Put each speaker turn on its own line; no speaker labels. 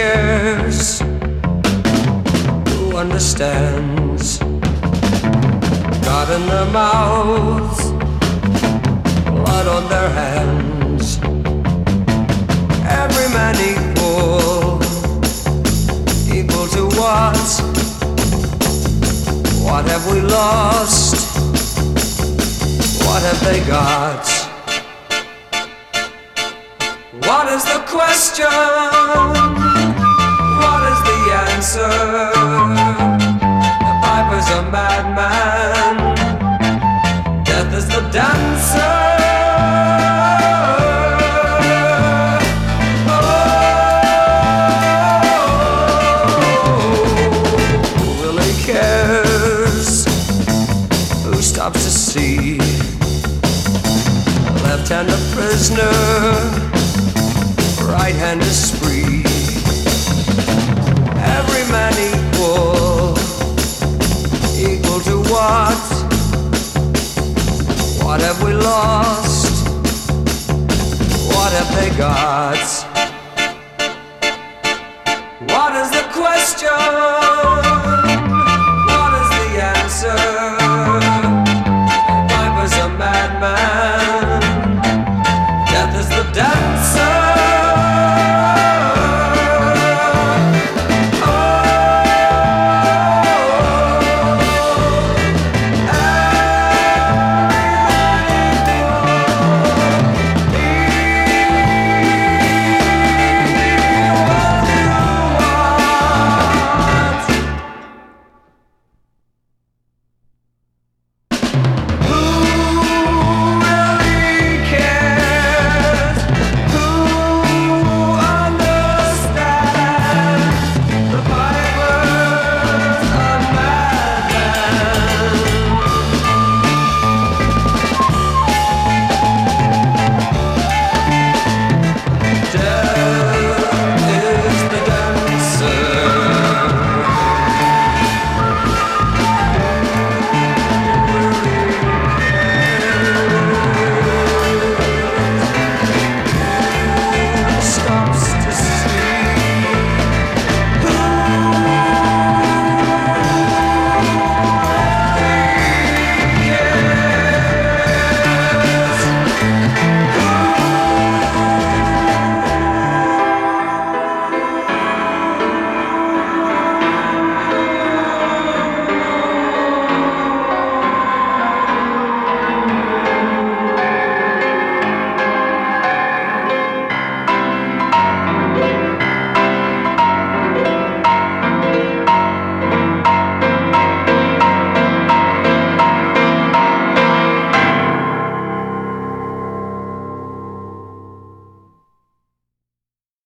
cares? Who understands? God in their mouths, blood on their hands. Every man equal, equal to what? What have we lost? What have they got? What is the question? A madman. Death is the dancer. Oh, who really cares? Who stops to see? Left hand a prisoner, right hand is free. What have we lost? What have they got? What is the question?